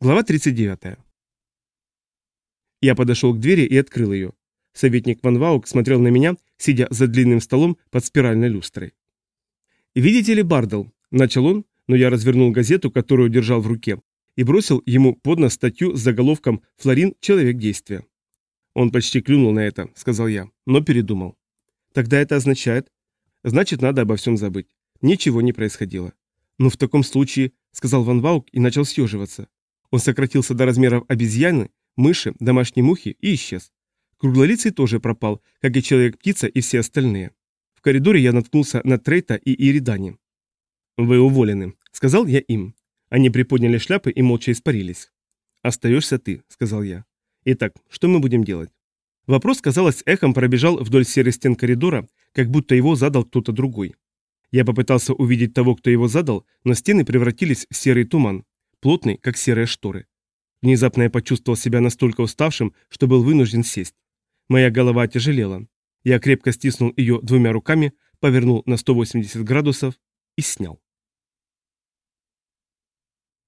Глава 39. Я подошел к двери и открыл ее. Советник Ван Ваук смотрел на меня, сидя за длинным столом под спиральной люстрой. «Видите ли, Бардл?» – начал он, но я развернул газету, которую держал в руке, и бросил ему под нос статью с заголовком «Флорин. Человек действия». Он почти клюнул на это, сказал я, но передумал. Тогда это означает? Значит, надо обо всем забыть. Ничего не происходило. Ну, в таком случае, сказал Ван Ваук и начал съеживаться. Он сократился до размеров обезьяны, мыши, домашней мухи и исчез. Круглолицый тоже пропал, как и Человек-птица и все остальные. В коридоре я наткнулся на Трейта и Иридани. «Вы уволены», — сказал я им. Они приподняли шляпы и молча испарились. «Остаешься ты», — сказал я. «Итак, что мы будем делать?» Вопрос, казалось, эхом пробежал вдоль серых стен коридора, как будто его задал кто-то другой. Я попытался увидеть того, кто его задал, но стены превратились в серый туман, плотный, как серые шторы. Внезапно я почувствовал себя настолько уставшим, что был вынужден сесть. Моя голова тяжелела. Я крепко стиснул ее двумя руками, повернул на 180 градусов и снял.